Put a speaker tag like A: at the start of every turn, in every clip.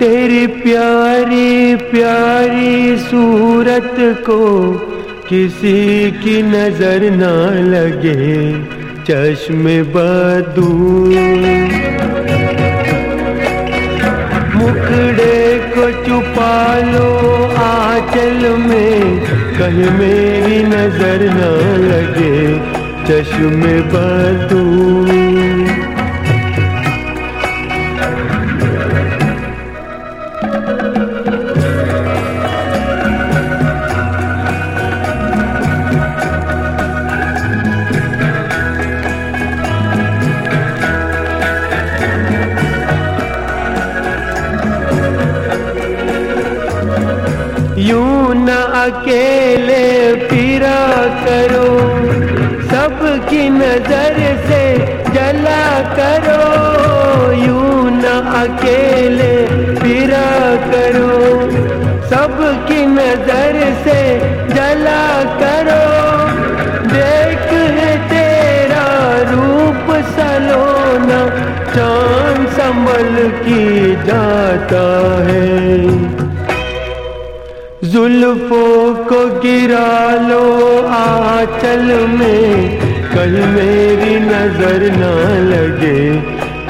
A: तेरी प्यारी प्यारी सूरत को किसी की नज़र ना लगे, चश्मे बदू। मुखड़े को छुपा लो आंचल में, कहीं मेरी नज़र ना लगे, चश्मे बदू। यूँ न अकेले फिरा करो। सबकी नज़र से जला करो। यूँ न अकेले फिरा करो। सबकी नज़र से जला करो। देख है तेरा रूप सलोना, चाँद संभल की जाता है। जुल्फों को गिरा लो आंचल में। कल मेरी नज़र ना लगे,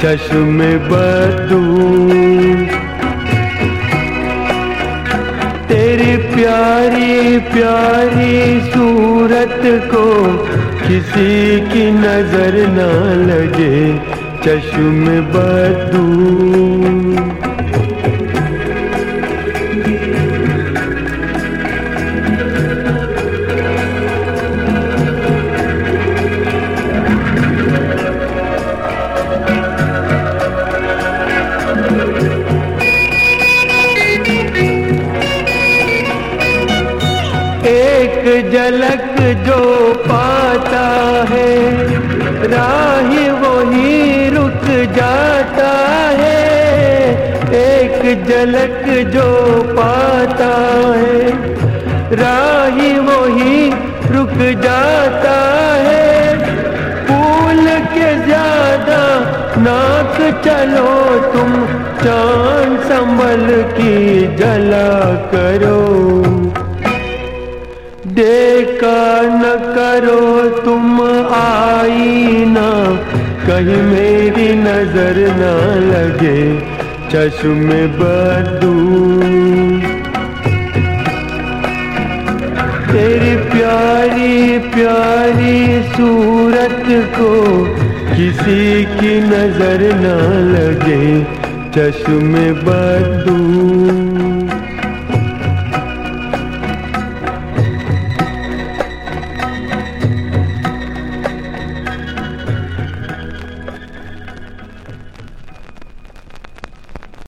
A: चश्मे बदू तेरी प्यारी प्यारी सूरत को किसी की नज़र ना लगे, चश्मे बदू एक झलक जो पाता है, राही वही रुक जाता है। एक झलक जो पाता है, राही वही रुक जाता है। फूल के ज़्यादा नाक चलो तुम, चाँद संभल की जला करो। देखा न करो तुम आईना। कहीं मेरी नज़र ना लगे, चश्मे बदू। तेरी प्यारी प्यारी सूरत को किसी की नज़र ना लगे, चश्मे बदू।